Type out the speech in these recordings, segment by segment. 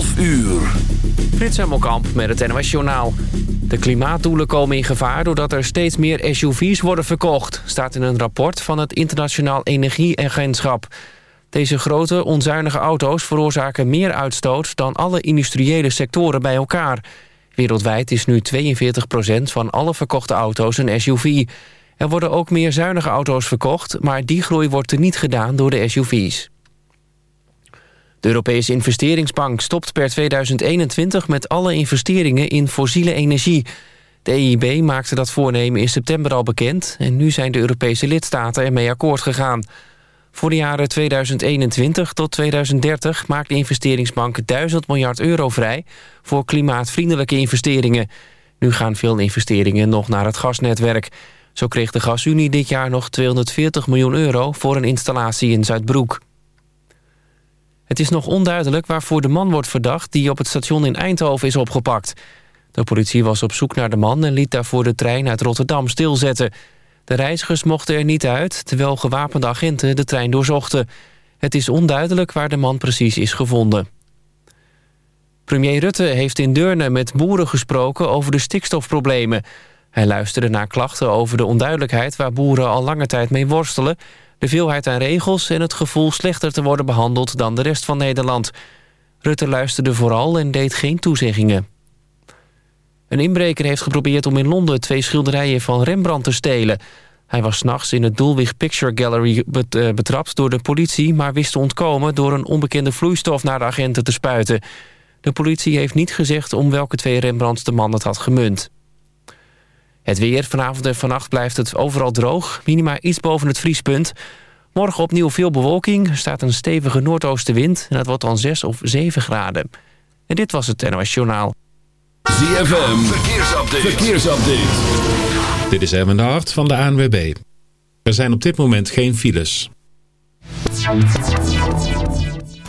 12 uur. Frits Hemmelkamp met het NOS Journaal. De klimaatdoelen komen in gevaar doordat er steeds meer SUV's worden verkocht... staat in een rapport van het Internationaal Energieagentschap. Deze grote, onzuinige auto's veroorzaken meer uitstoot... dan alle industriële sectoren bij elkaar. Wereldwijd is nu 42% van alle verkochte auto's een SUV. Er worden ook meer zuinige auto's verkocht... maar die groei wordt er niet gedaan door de SUV's. De Europese investeringsbank stopt per 2021 met alle investeringen in fossiele energie. De EIB maakte dat voornemen in september al bekend... en nu zijn de Europese lidstaten ermee akkoord gegaan. Voor de jaren 2021 tot 2030 maakt de investeringsbank 1000 miljard euro vrij... voor klimaatvriendelijke investeringen. Nu gaan veel investeringen nog naar het gasnetwerk. Zo kreeg de Gasunie dit jaar nog 240 miljoen euro... voor een installatie in Zuidbroek. Het is nog onduidelijk waarvoor de man wordt verdacht... die op het station in Eindhoven is opgepakt. De politie was op zoek naar de man... en liet daarvoor de trein uit Rotterdam stilzetten. De reizigers mochten er niet uit... terwijl gewapende agenten de trein doorzochten. Het is onduidelijk waar de man precies is gevonden. Premier Rutte heeft in Deurne met boeren gesproken... over de stikstofproblemen. Hij luisterde naar klachten over de onduidelijkheid... waar boeren al lange tijd mee worstelen de veelheid aan regels en het gevoel slechter te worden behandeld dan de rest van Nederland. Rutte luisterde vooral en deed geen toezeggingen. Een inbreker heeft geprobeerd om in Londen twee schilderijen van Rembrandt te stelen. Hij was s'nachts in het Dulwich Picture Gallery eh, betrapt door de politie... maar wist te ontkomen door een onbekende vloeistof naar de agenten te spuiten. De politie heeft niet gezegd om welke twee Rembrandts de man het had gemunt. Het weer, vanavond en vannacht blijft het overal droog. Minima iets boven het vriespunt. Morgen opnieuw veel bewolking. Er staat een stevige noordoostenwind. En dat wordt dan 6 of 7 graden. En dit was het NOS Journaal. ZFM, verkeersupdate. verkeersupdate. Dit is Erwin de Hart van de ANWB. Er zijn op dit moment geen files.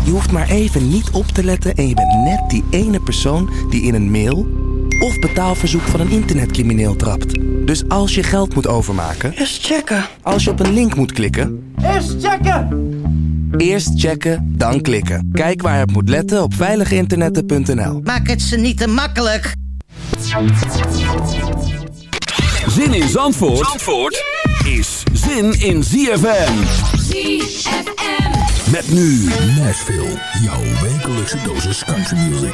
Je hoeft maar even niet op te letten en je bent net die ene persoon die in een mail of betaalverzoek van een internetcrimineel trapt. Dus als je geld moet overmaken... Eerst checken. Als je op een link moet klikken... Eerst checken! Eerst checken, dan klikken. Kijk waar je op moet letten op veiliginternetten.nl. Maak het ze niet te makkelijk. Zin in Zandvoort, Zandvoort is zin in ZFM. ZFM. Met nu Nashville, jouw wekelijkse dosis country music.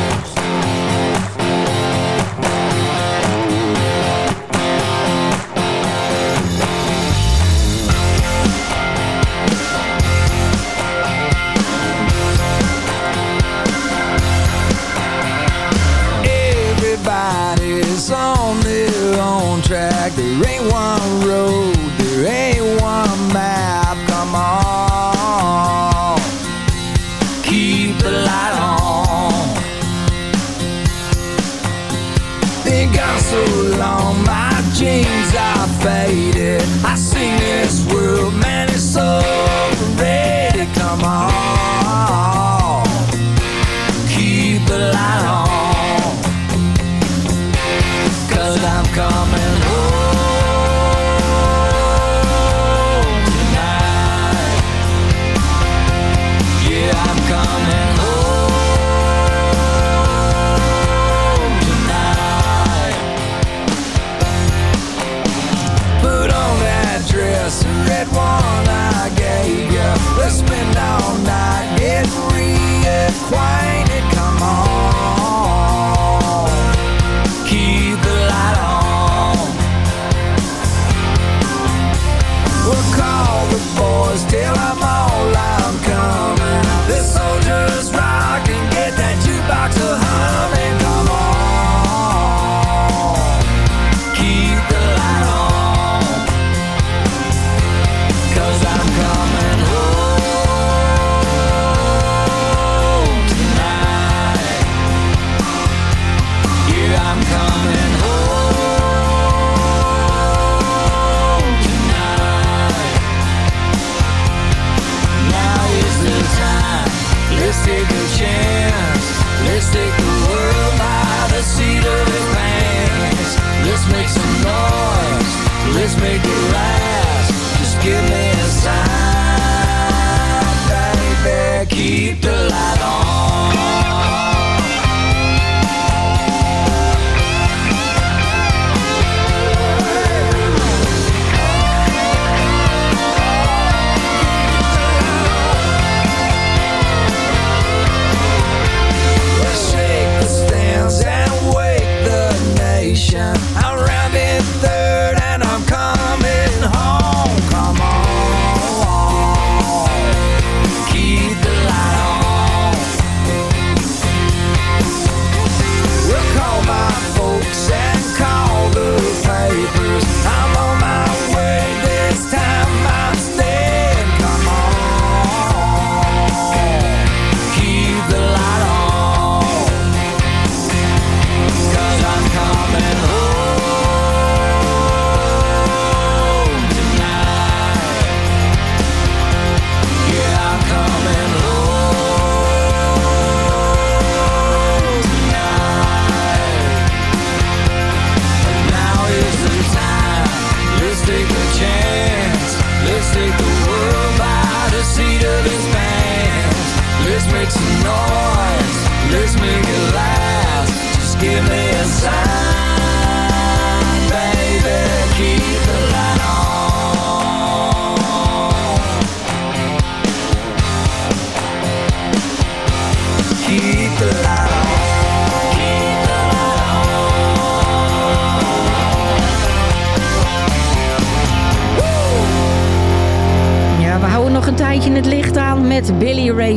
Coming. home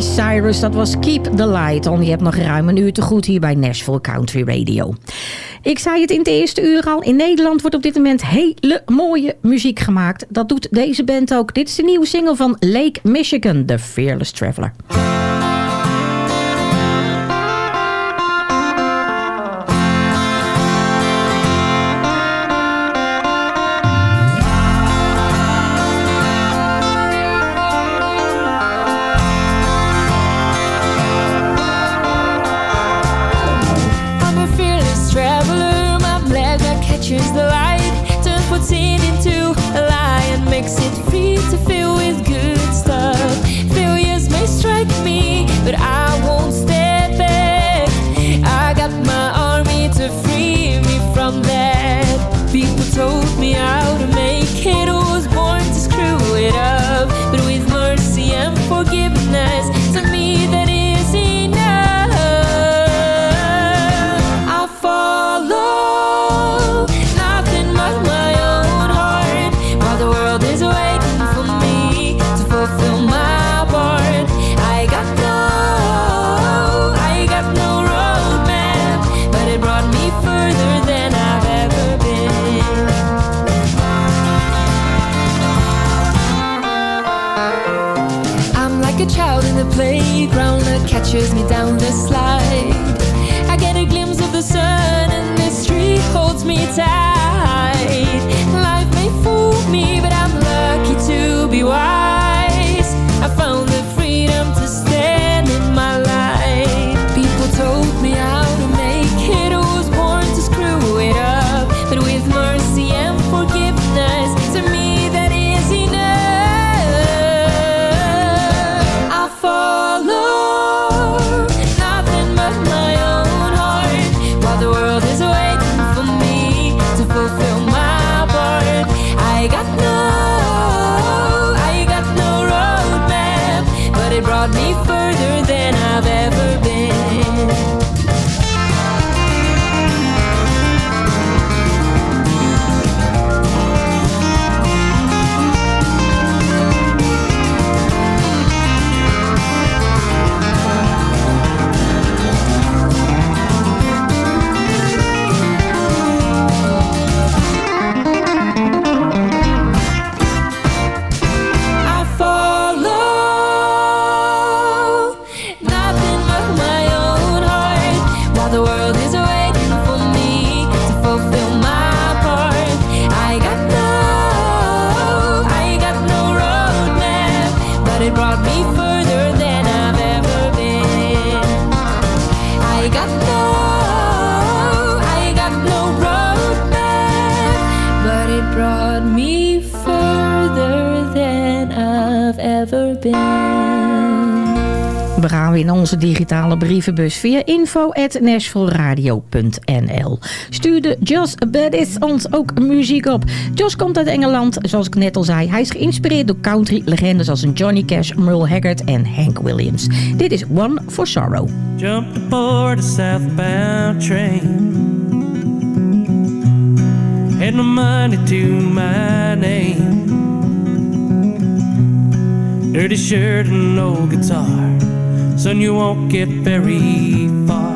Cyrus. Dat was Keep the Light on. Je hebt nog ruim een uur te goed hier bij Nashville Country Radio. Ik zei het in het eerste uur al. In Nederland wordt op dit moment hele mooie muziek gemaakt. Dat doet deze band ook. Dit is de nieuwe single van Lake Michigan, The Fearless Traveler. Catches the light, turns what's in into brievenbus via info.nashvilleradio.nl. Stuurde Jos Bedis ons ook muziek op. Jos komt uit Engeland, zoals ik net al zei. Hij is geïnspireerd door country-legendes als Johnny Cash, Merle Haggard en Hank Williams. Dit is One for Sorrow. Jumped aboard a southbound train. Had no money to my name. Dirty shirt and no guitar. Son, you won't get very far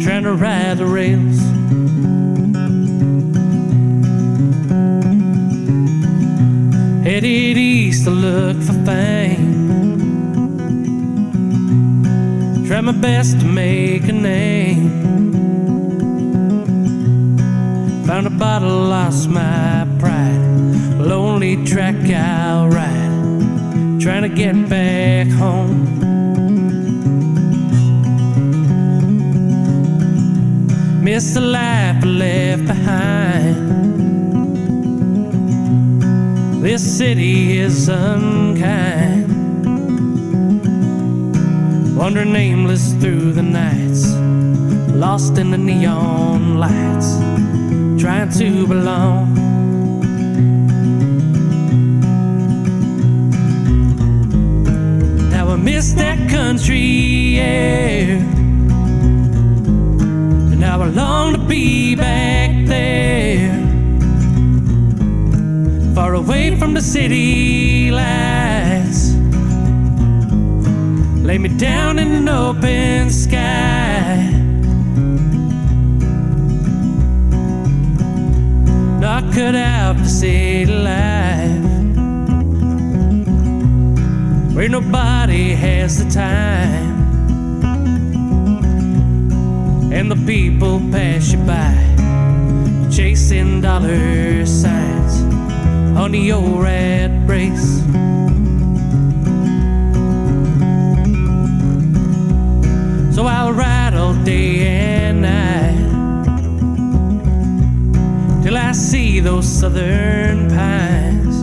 trying to ride the rails. Headed east to look for fame. Try my best to make a name. Found a bottle, lost my pride. Lonely track I'll ride. Trying to get back home. Miss the life I left behind. This city is unkind. Wandering aimless through the nights, lost in the neon lights, trying to belong. Now I miss that country air. And now I long to be back there. Far away from the city lights. Lay me down in an open sky. Not cut out for city life. Where nobody has the time. And the people pass you by. Chasing dollar signs on your old rat race. So I'll ride all day and night till I see those southern pines,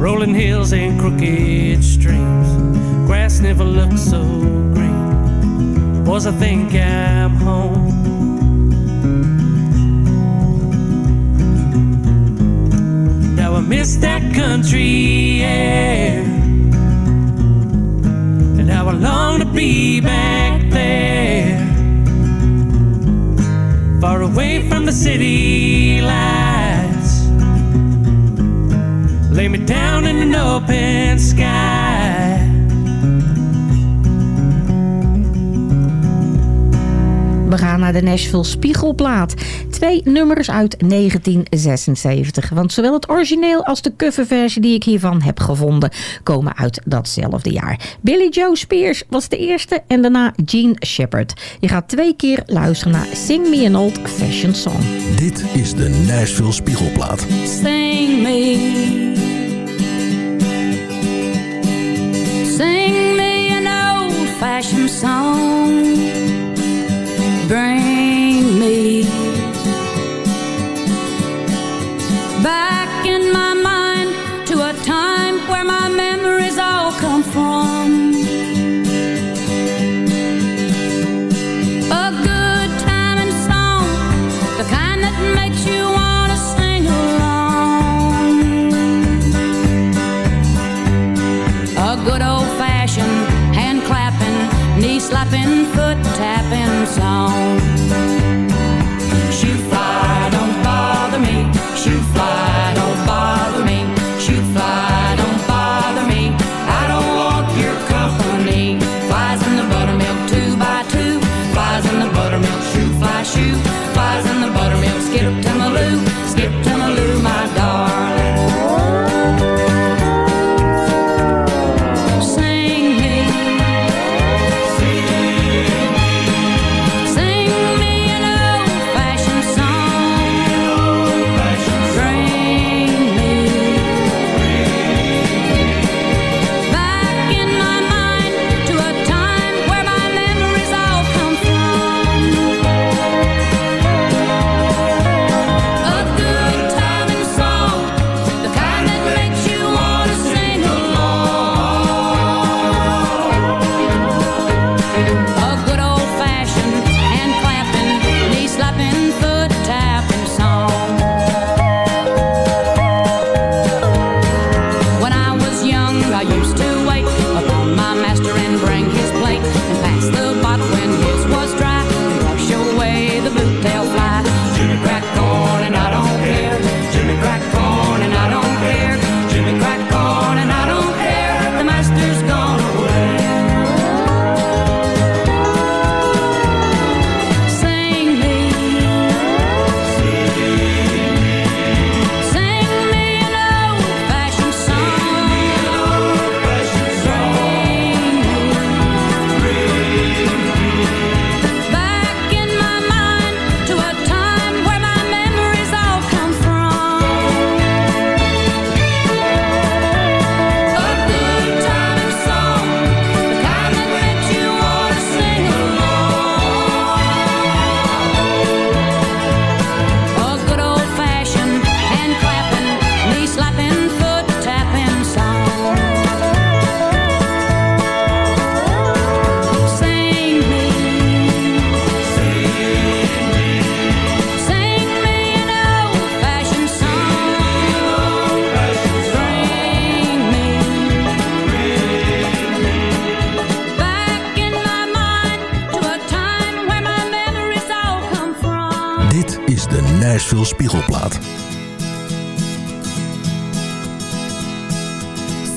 rolling hills and crooked streams. Grass never looked so Was I think I'm home? Now I miss that country air. And how I long to be back there. Far away from the city lights. Lay me down in an open sky. Naar de Nashville Spiegelplaat. Twee nummers uit 1976. Want zowel het origineel als de coverversie die ik hiervan heb gevonden... komen uit datzelfde jaar. Billy Joe Spears was de eerste en daarna Gene Shepard. Je gaat twee keer luisteren naar Sing Me an Old Fashioned Song. Dit is de Nashville Spiegelplaat. Sing me. Sing me an old fashioned song. Bring me back in my mind tapping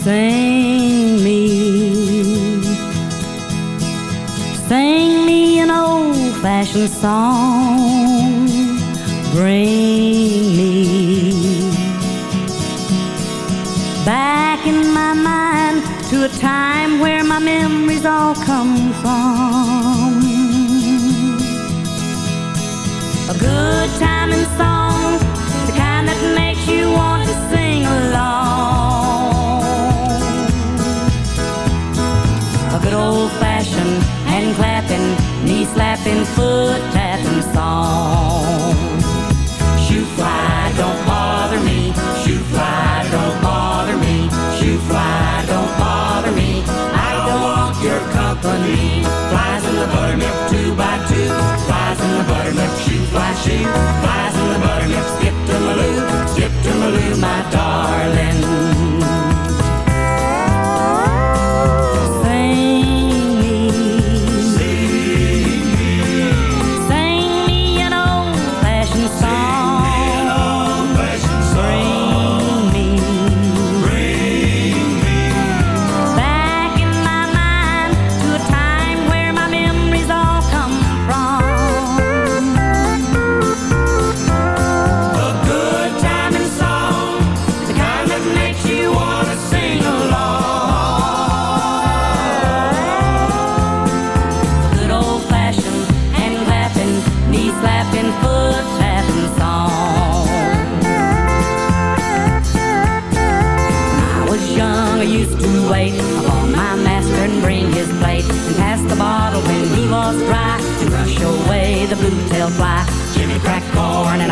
Sing me, sing me an old-fashioned song. Bring me back in my mind to a time where my memories all come from. A good time and song Foot tapping song. Shoot fly, don't bother me. Shoot fly, don't bother me. Shoot fly, don't bother me. I don't want your company. Flies in the buttermilk, two by two. Flies in the buttermilk, shoot fly, shoot. Flies in the buttermilk, why. Jimmy cracked corn and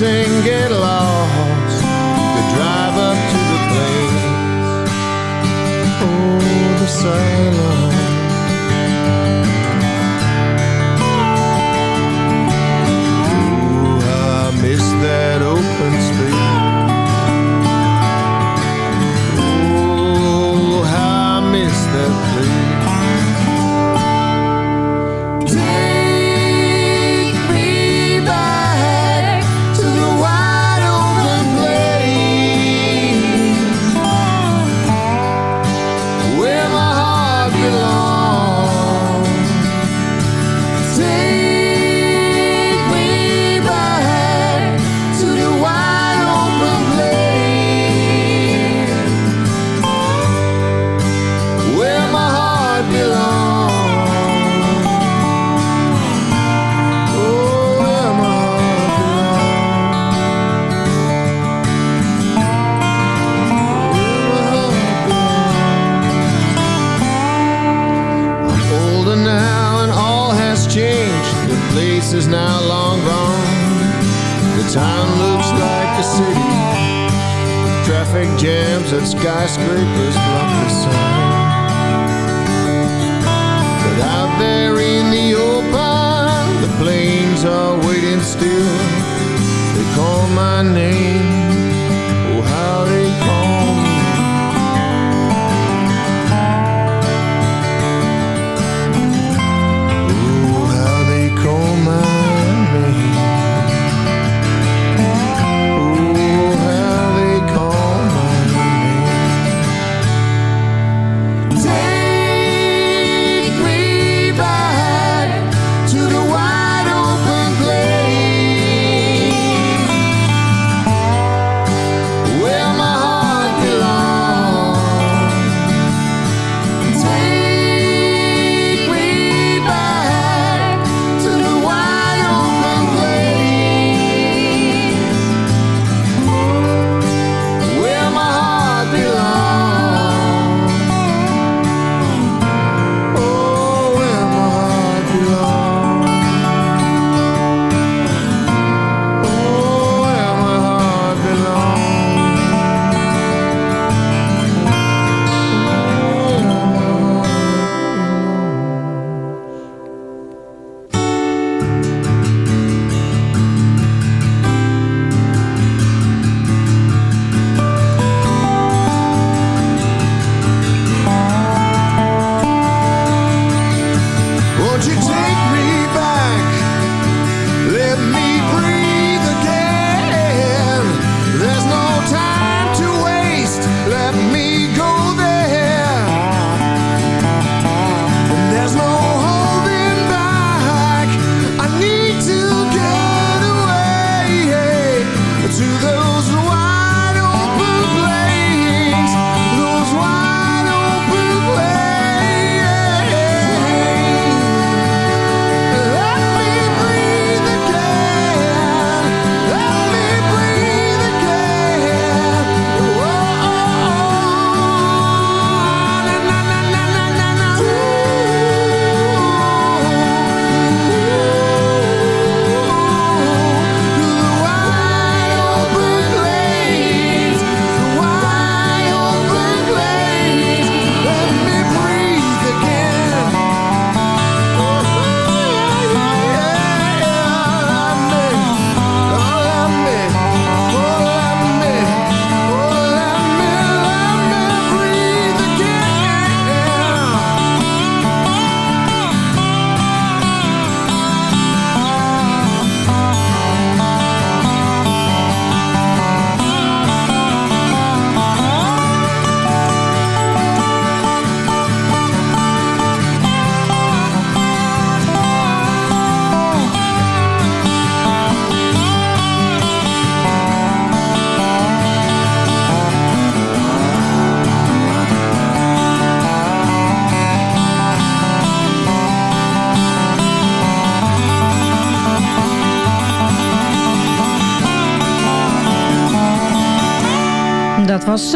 and get lost to drive up to the place. Oh, the silence. Oh, I miss that open space.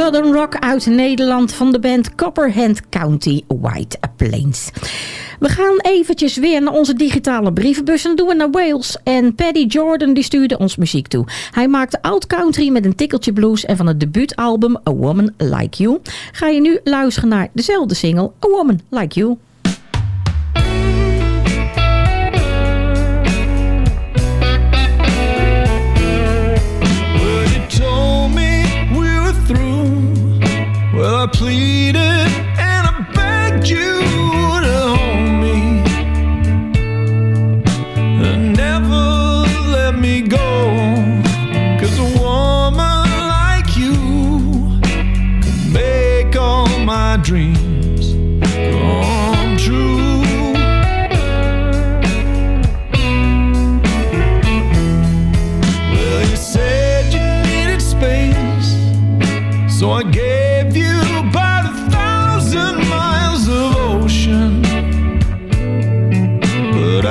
Southern Rock uit Nederland van de band Copperhead County White Plains. We gaan eventjes weer naar onze digitale brievenbus en doen we naar Wales. En Paddy Jordan die stuurde ons muziek toe. Hij maakte Oud Country met een tikkeltje blues en van het debuutalbum A Woman Like You. Ga je nu luisteren naar dezelfde single A Woman Like You. pleaded and I begged you to hold me and never let me a woman like you make all my dreams.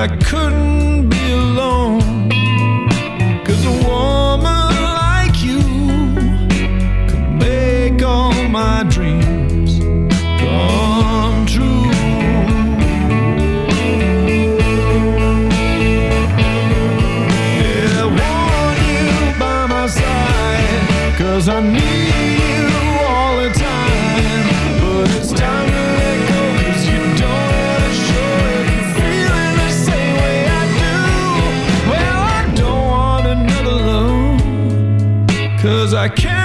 I could. I can't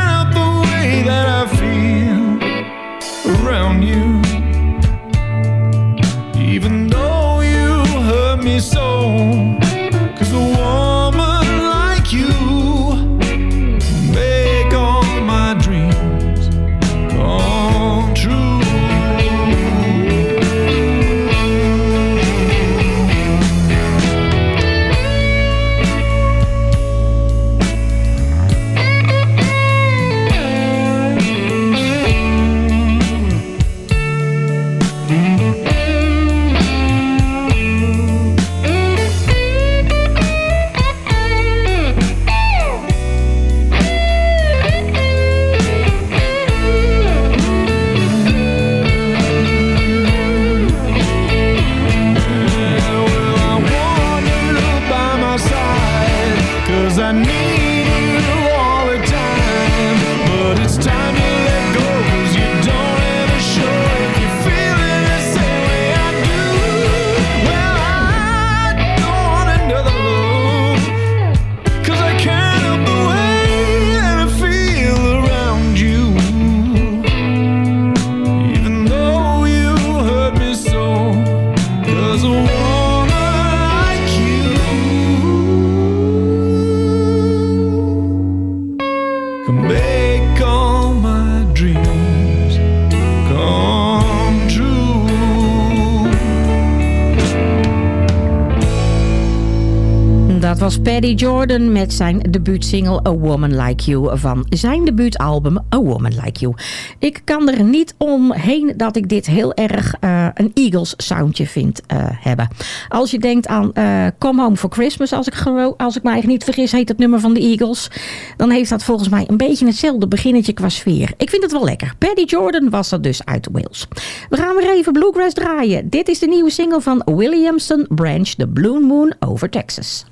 Paddy Jordan met zijn debuutsingle A Woman Like You van zijn debuutalbum A Woman Like You. Ik kan er niet omheen dat ik dit heel erg eh, een Eagles soundje vind eh, hebben. Als je denkt aan eh, Come Home for Christmas, als ik, als ik me eigenlijk niet vergis, heet het nummer van de Eagles. Dan heeft dat volgens mij een beetje hetzelfde beginnetje qua sfeer. Ik vind het wel lekker. Paddy Jordan was dat dus uit Wales. We gaan weer even Bluegrass draaien. Dit is de nieuwe single van Williamson Branch, The Blue Moon Over Texas.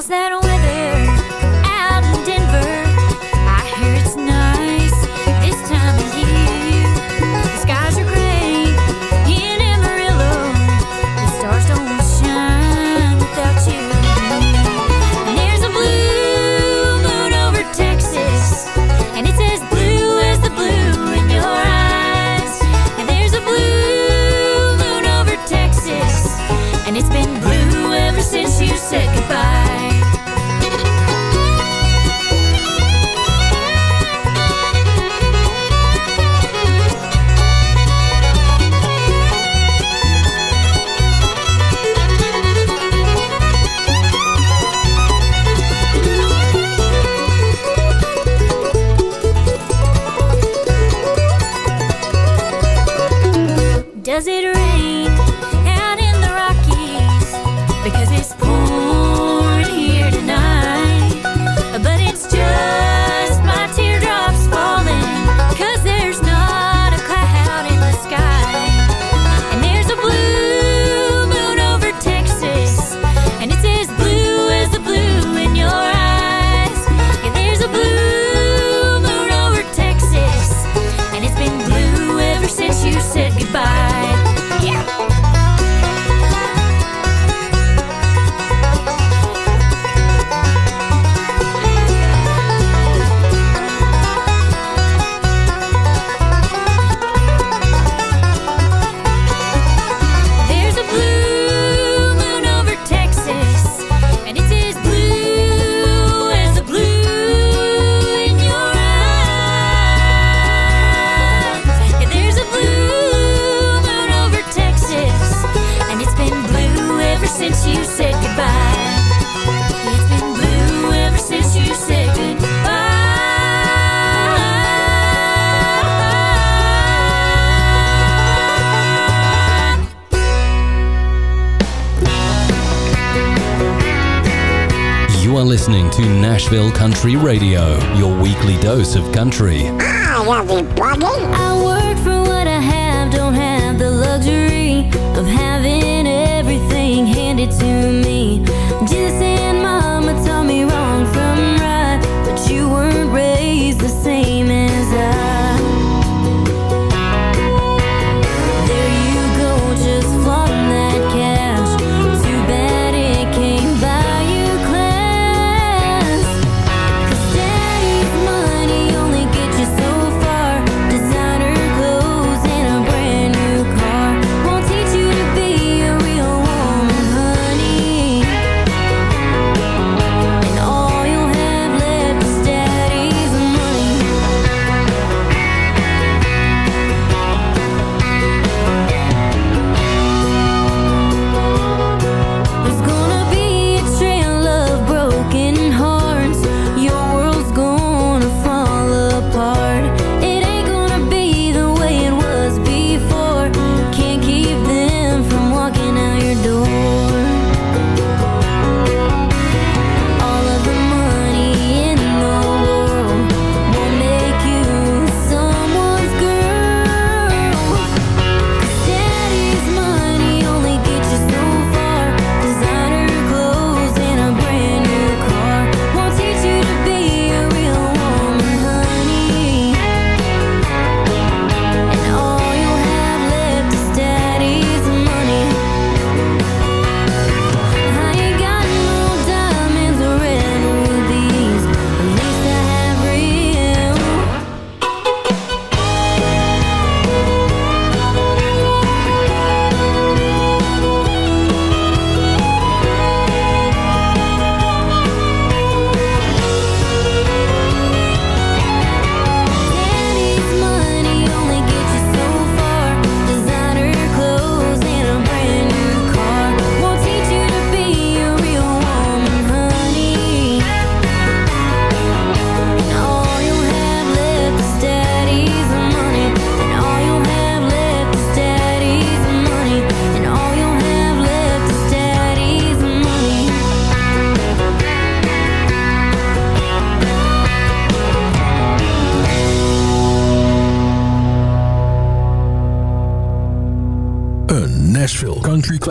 How's that weather out in Denver? I hear it's nice this time of year. The skies are gray in Amarillo. The stars don't shine without you. And there's a blue moon over Texas, and it's as blue as the blue in your eyes. And there's a blue moon over Texas, and it's been blue ever since you said goodbye. Country Radio, your weekly dose of country. I work for what I have, don't have the luxury of having everything handed to me.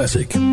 Classic.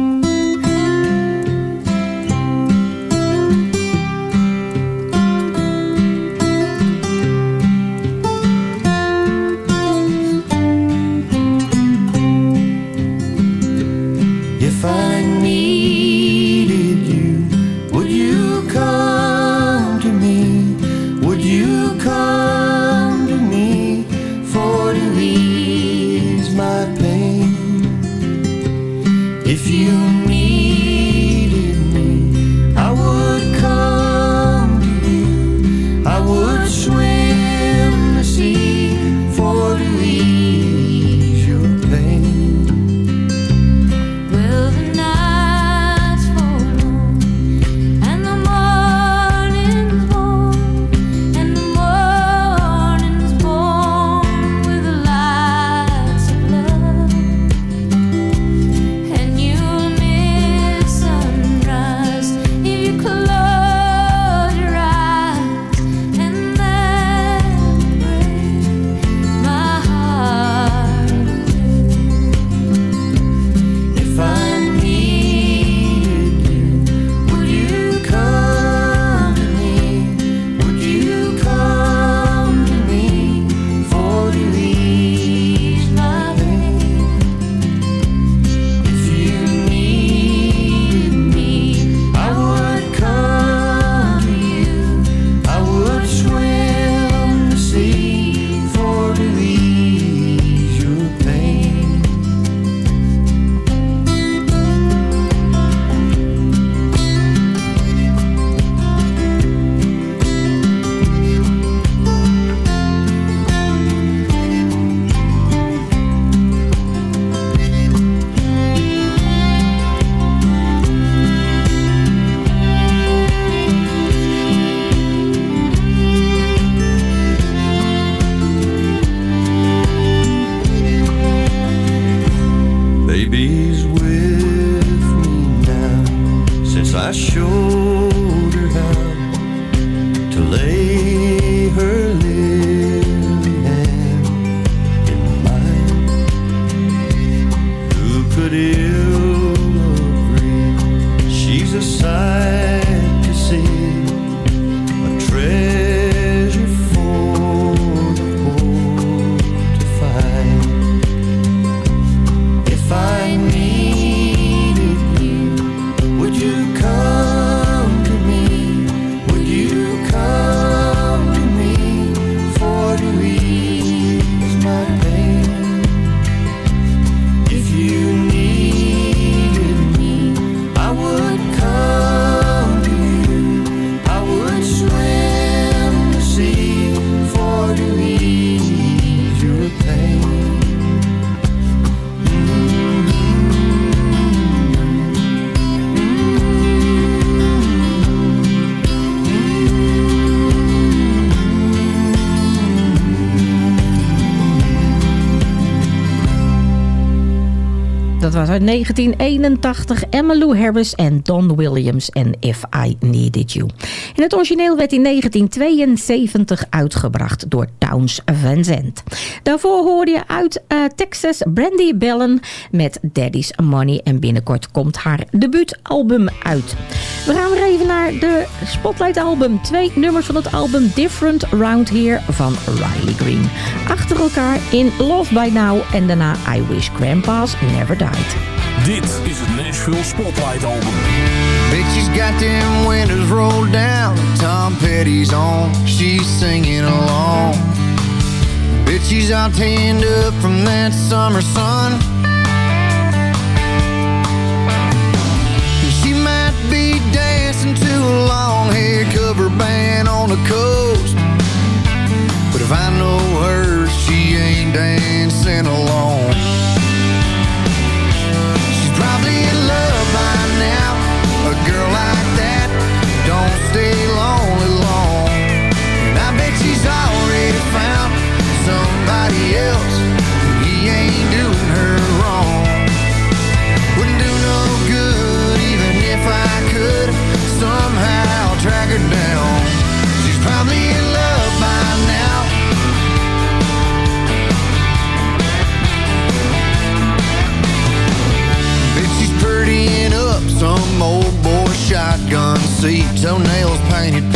Uit 1981 Emmylou Harris en Don Williams en If I Needed You. En het origineel werd in 1972 uitgebracht door Towns Van Zandt. Daarvoor hoorde je uit eh, Texas Brandy Bellen met Daddy's Money. En binnenkort komt haar debuutalbum uit. We gaan weer even naar de Spotlight album. Twee nummers van het album Different Round Here van Riley Green. Achter elkaar in Love By Now en daarna I Wish Grandpa's Never Died. Dit is het Nashville Spotlight Album. Bitch, she's got them windows rolled down. Tom Petty's on, she's singing along. Bitch, she's all tanned up from that summer sun. She might be dancing to a long hair cover band on the coast. But if I know her, she ain't dancing alone. Stay lonely long. And I bet she's already found somebody else. Seat, toenails painted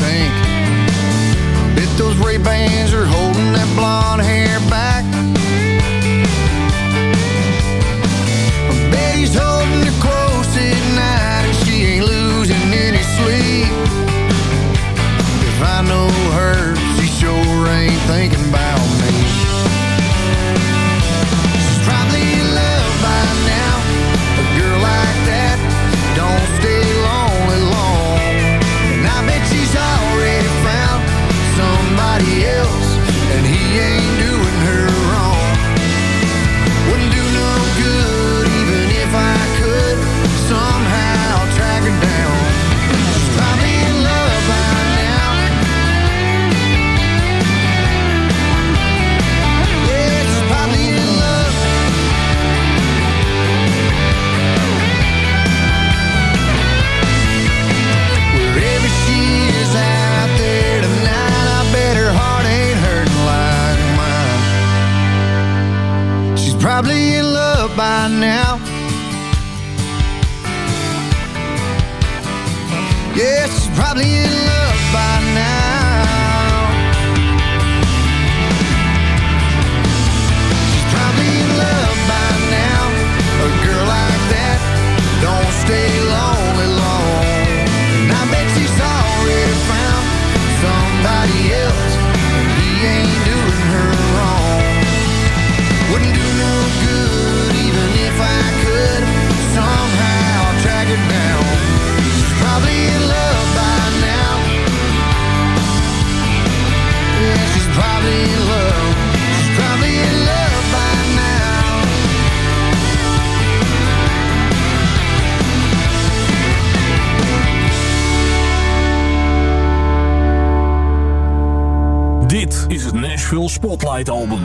Spotlight Album.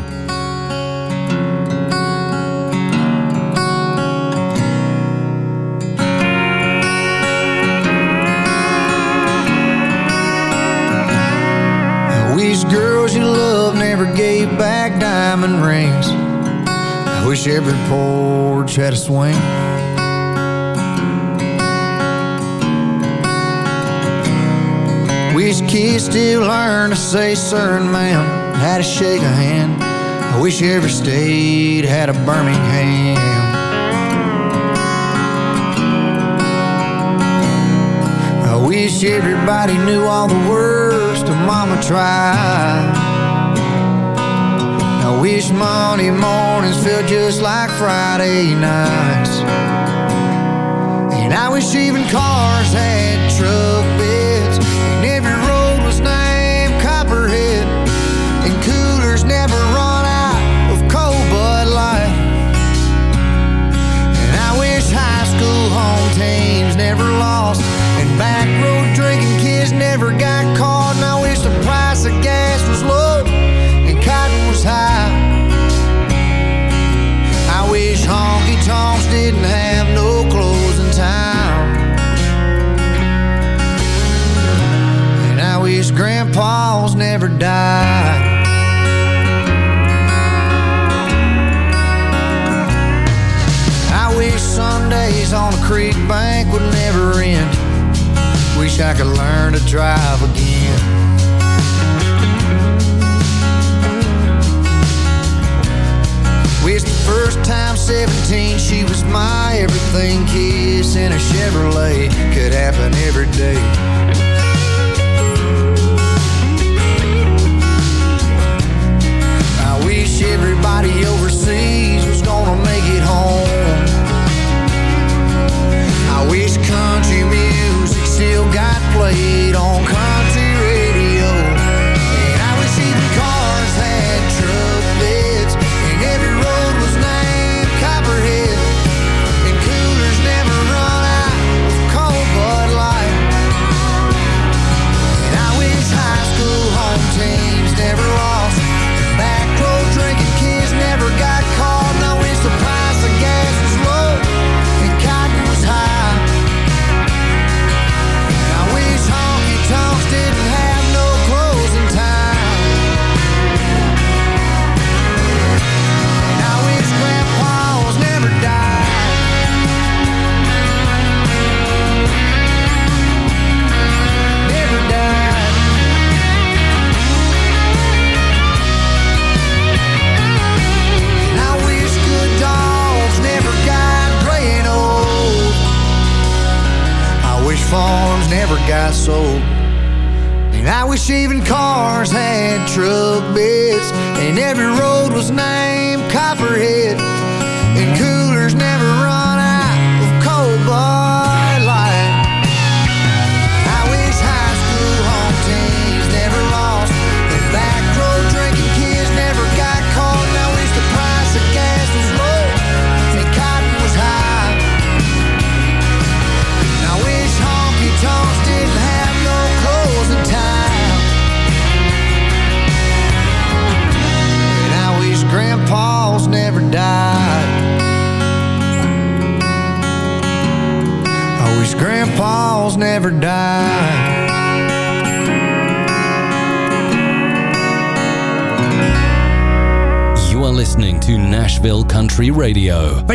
Wish girls you love never gave back diamond rings. I wish every porch had a swing. Wish kids still learn to say sir and ma'am, how to shake a hand. I wish every state had a Birmingham. I wish everybody knew all the words to Mama tried. I wish Monday mornings felt just like Friday nights. And I wish even cars had truck beds. Back road drinking kids never got caught. And I wish the price of gas was low and cotton was high. I wish honky tonks didn't have no closing time. And I wish grandpas never died. I wish Sundays on a creek bank would never end. Wish I could learn to drive again. Wish the first time 17 she was my everything kiss in a Chevrolet could happen every day. I wish everybody overseas was gonna make it home. I wish country music still got played on country never got sold. And I wish even cars had truck beds, and every road was named Copperhead, and coolers never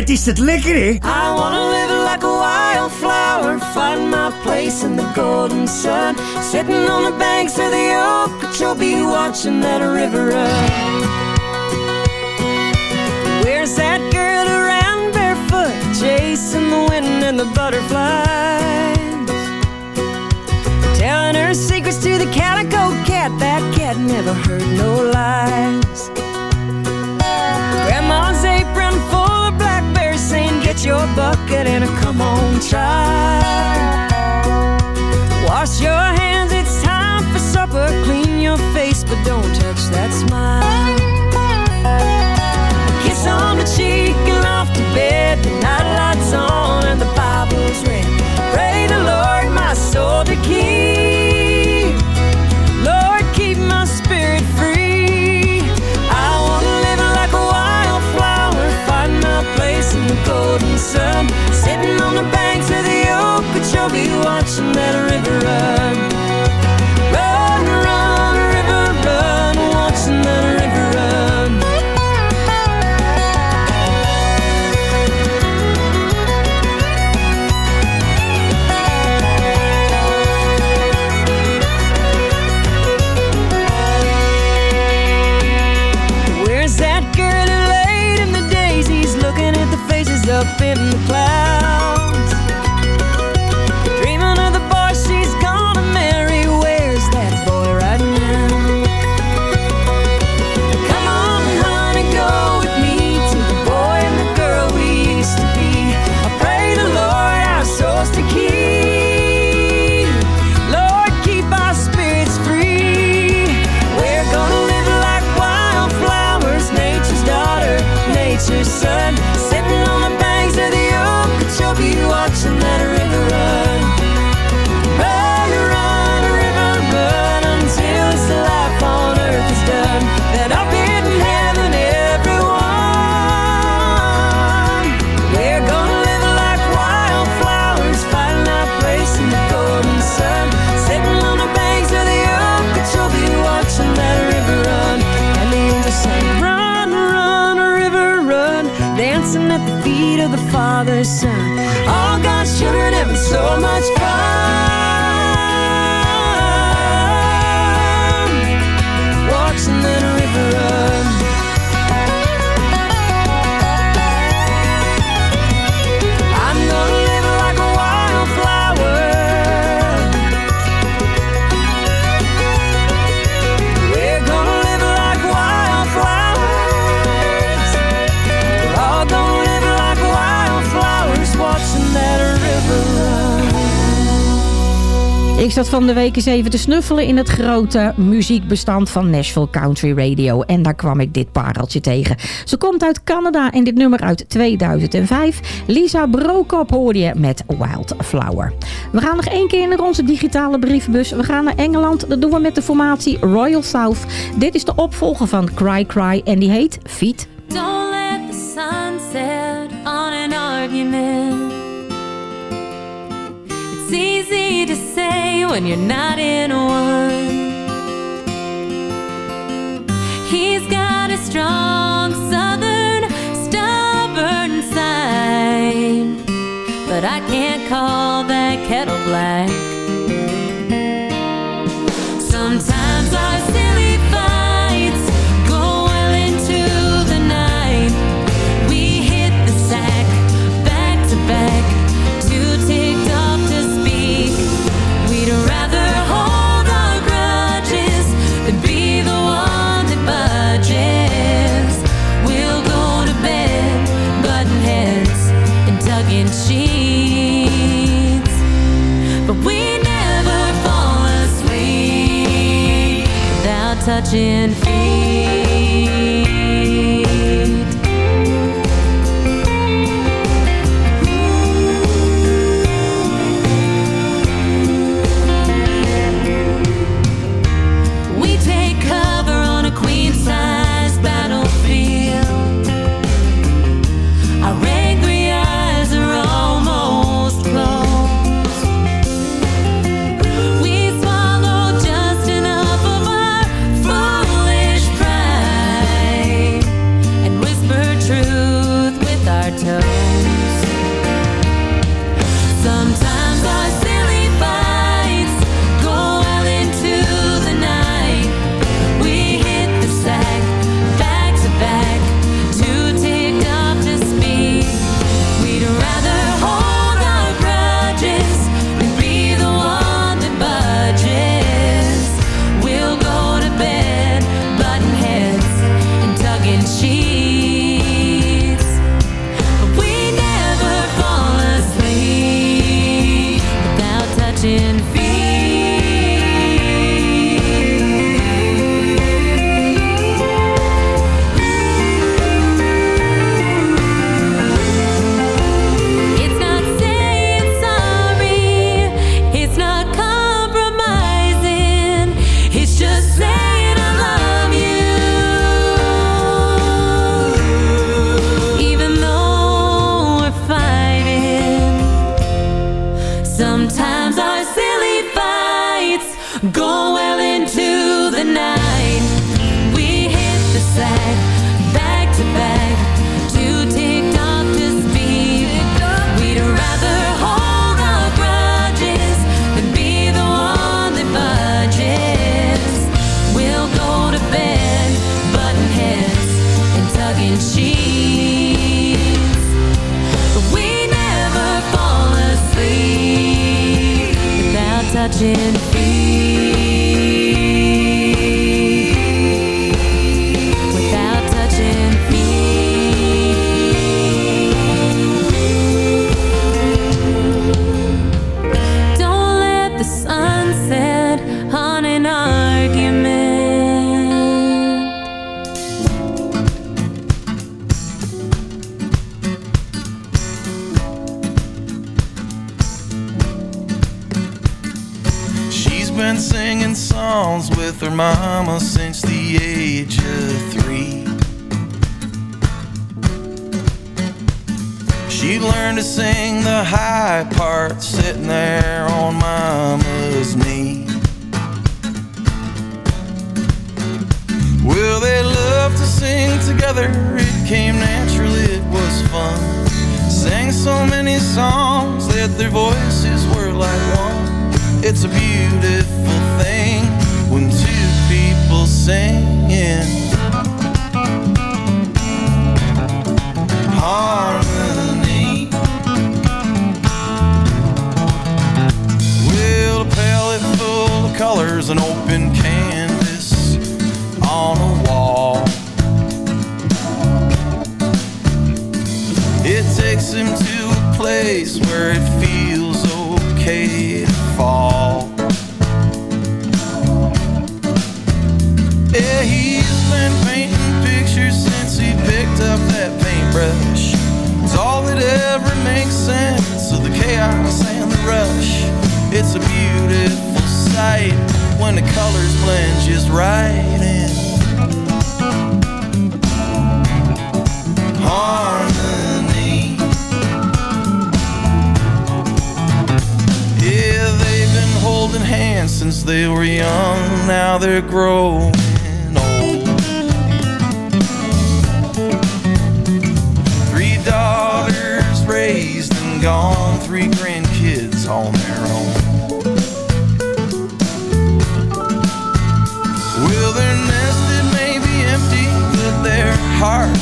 Is? I wanna live like a wildflower, find my place in the golden sun, sitting on the banks of the Okeechobee, watching that river run. Where's that girl around barefoot, chasing the wind and the butterflies, telling her secrets to the calico cat? That cat never heard no lies. Get your bucket and come on, try. Wash your hands, it's time for supper. Clean your face, but don't touch that smile. Okeechobee, watching that river. Run, Ik zat van de week eens even te snuffelen in het grote muziekbestand van Nashville Country Radio. En daar kwam ik dit pareltje tegen. Ze komt uit Canada en dit nummer uit 2005. Lisa Brokop hoorde je met Wildflower. We gaan nog één keer naar onze digitale brievenbus. We gaan naar Engeland. Dat doen we met de formatie Royal South. Dit is de opvolger van Cry Cry en die heet Feet. Don't let the sun set on an argument. It's easy to when you're not in one. He's got a strong southern stubborn side, but I can't call that kettle black. Touching feet. Mama since the age of three. She learned to sing the high part sitting there on mama's knee. Well, they loved to sing together. It came natural, it was fun. Sang so many songs that their voices were like one. It's a beautiful thing singing harmony. Well, a palette full of colors, an open canvas on a wall. It takes him to a place where it feels okay been painting pictures since he picked up that paintbrush. It's all that ever makes sense of the chaos and the rush. It's a beautiful sight when the colors blend just right in. Harmony. Yeah, they've been holding hands since they were young. Now they're growing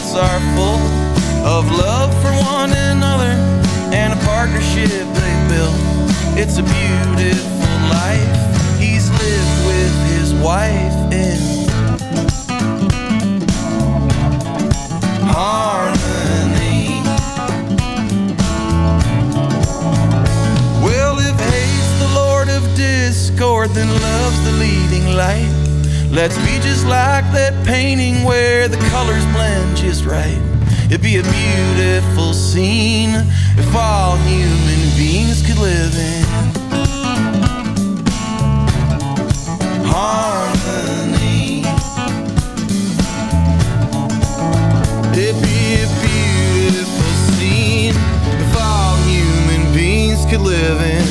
hearts are full of love for one another and a partnership they've built. It's a beautiful life he's lived with his wife in harmony. Well, if hate's the lord of discord, then love's the leading light. Let's be just like that painting where the colors blend just right. It'd be a beautiful scene if all human beings could live in harmony. It'd be a beautiful scene if all human beings could live in.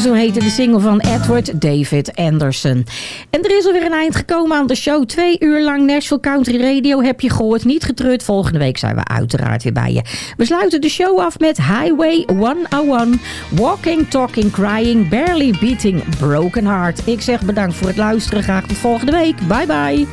Zo heette de single van Edward David Anderson. En er is alweer een eind gekomen aan de show. Twee uur lang Nashville Country Radio heb je gehoord. Niet getreurd. Volgende week zijn we uiteraard weer bij je. We sluiten de show af met Highway 101. Walking, Talking, Crying, Barely Beating, Broken Heart. Ik zeg bedankt voor het luisteren. Graag tot volgende week. Bye bye.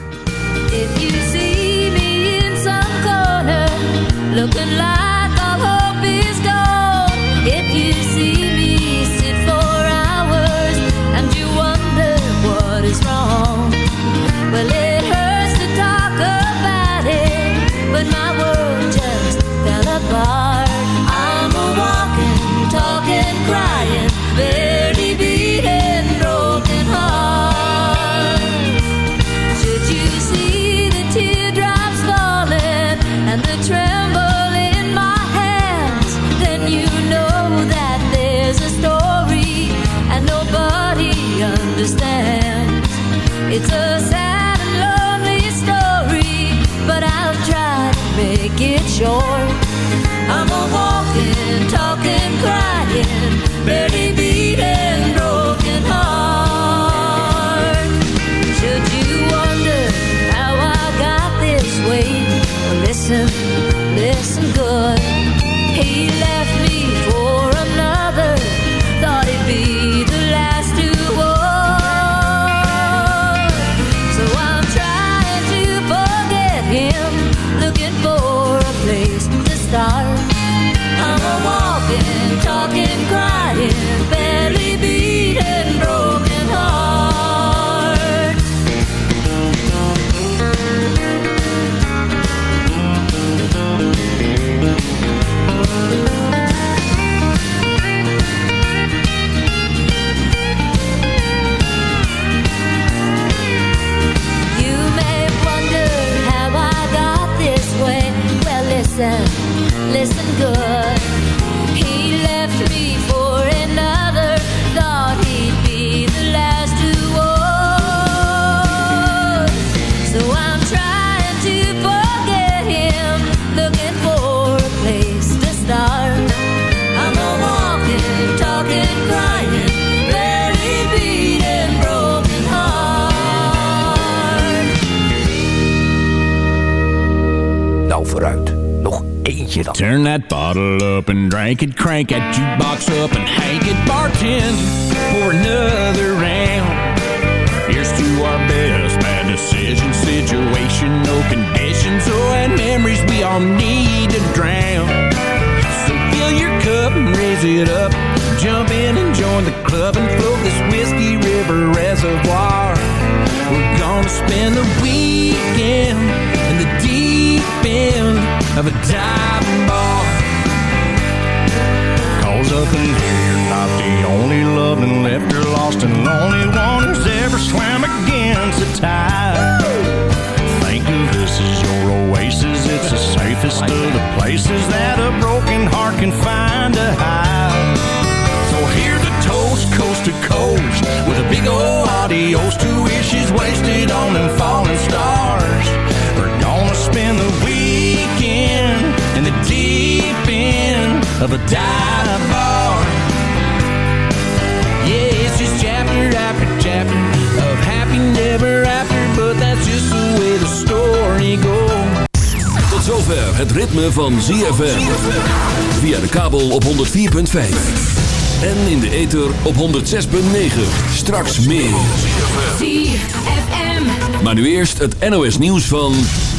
Turn that bottle up and drink it, crank that jukebox up and hang it, bartend for another round. Here's to our best bad decision, situation, no conditions, oh, and memories we all need to drown. So fill your cup and raise it up, jump in and join the club and float this whiskey river reservoir. We're gonna spend the weekend in the deep end dive bar. Cause up in here, you're not the only loving left or lost and lonely one who's ever swam against the tide. Think of this as your oasis, it's the safest of the places that a broken heart can find a hide. So here's a toast, coast to coast, with a big old adios to wishes wasted on them falling stars. We're gonna spend the of a dive bar. Yeah, it's just chapter after chapter of happy never after, but that's just the way the story goes. Tot zover het ritme van ZFM. Via de kabel op 104.5. En in de ether op 106.9. Straks meer. ZFM. Maar nu eerst het NOS nieuws van...